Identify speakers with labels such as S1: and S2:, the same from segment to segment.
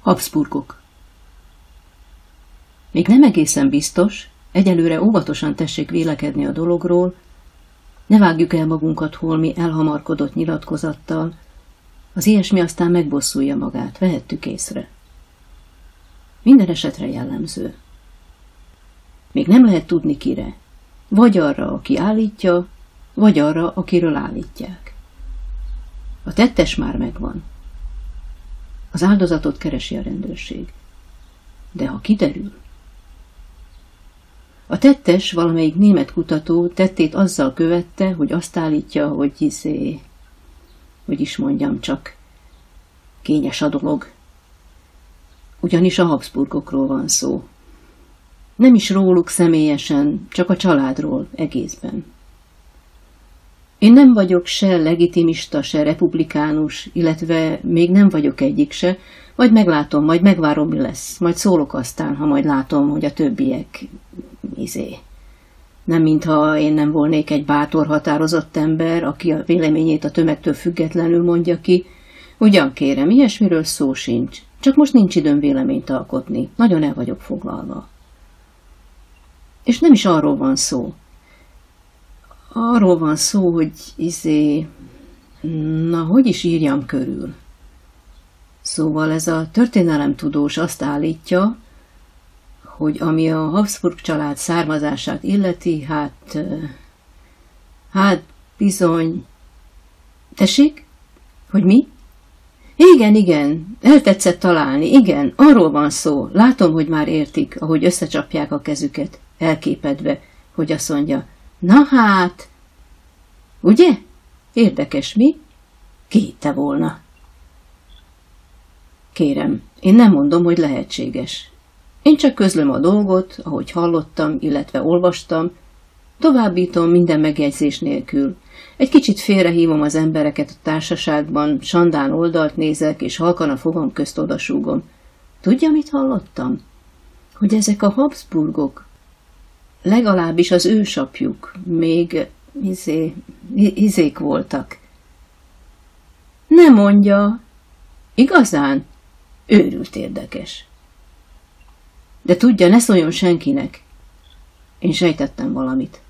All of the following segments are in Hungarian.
S1: Habsburgok Még nem egészen biztos, egyelőre óvatosan tessék vélekedni a dologról, ne vágjuk el magunkat holmi elhamarkodott nyilatkozattal, az ilyesmi aztán megbosszulja magát, vehettük észre. Minden esetre jellemző. Még nem lehet tudni kire, vagy arra, aki állítja, vagy arra, akiről állítják. A tettes már megvan. Az áldozatot keresi a rendőrség. De ha kiderül, a tettes valamelyik német kutató tettét azzal követte, hogy azt állítja, hogy izé, hogy is mondjam csak, kényes a dolog. Ugyanis a Habsburgokról van szó. Nem is róluk személyesen, csak a családról egészben. Én nem vagyok se legitimista, se republikánus, illetve még nem vagyok egyik se, majd meglátom, majd megvárom, mi lesz. Majd szólok aztán, ha majd látom, hogy a többiek izé. Nem mintha én nem volnék egy bátor, határozott ember, aki a véleményét a tömegtől függetlenül mondja ki. Ugyan kérem, ilyesmiről szó sincs. Csak most nincs időm véleményt alkotni. Nagyon el vagyok foglalva. És nem is arról van szó. Arról van szó, hogy izé... Na, hogy is írjam körül? Szóval ez a történelemtudós azt állítja, hogy ami a Habsburg család származását illeti, hát... Hát bizony... Tessék? Hogy mi? Igen, igen, eltetszett találni, igen, arról van szó. Látom, hogy már értik, ahogy összecsapják a kezüket, elképedve, hogy azt mondja, na hát, ugye? Érdekes, mi? Ki te volna? Kérem, én nem mondom, hogy lehetséges. Én csak közlöm a dolgot, ahogy hallottam, illetve olvastam, továbbítom minden megjegyzés nélkül. Egy kicsit félrehívom az embereket a társaságban, sandán oldalt nézek, és halkan a fogam közt odasúgom. Tudja, mit hallottam? Hogy ezek a Habsburgok, legalábbis az ősapjuk, még izé, izék voltak. Ne mondja, igazán? Őrült érdekes. De tudja, ne szóljon senkinek. Én sejtettem valamit.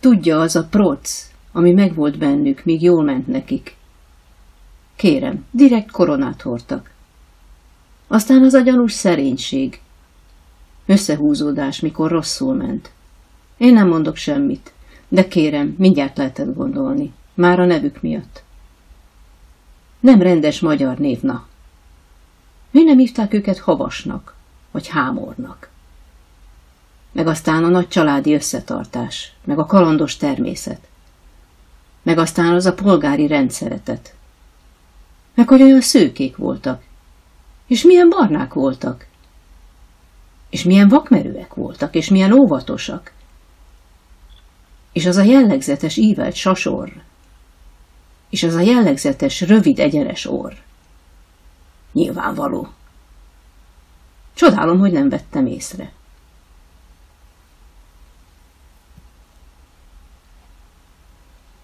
S1: Tudja, az a proc, ami megvolt bennük, míg jól ment nekik. Kérem, direkt koronát hordtak. Aztán az a gyanús szerénység. Összehúzódás, mikor rosszul ment. Én nem mondok semmit, de kérem, mindjárt lehetett gondolni. Már a nevük miatt. Nem rendes magyar névna. Mi nem hívták őket havasnak, vagy hámornak? Meg aztán a nagy családi összetartás, meg a kalandos természet, meg aztán az a polgári rendszeretet, meg hogy olyan szőkék voltak, és milyen barnák voltak, és milyen vakmerőek voltak, és milyen óvatosak, és az a jellegzetes ívelt sasor, és az a jellegzetes rövid egyenes orr. Nyilvánvaló. Csodálom, hogy nem vettem észre.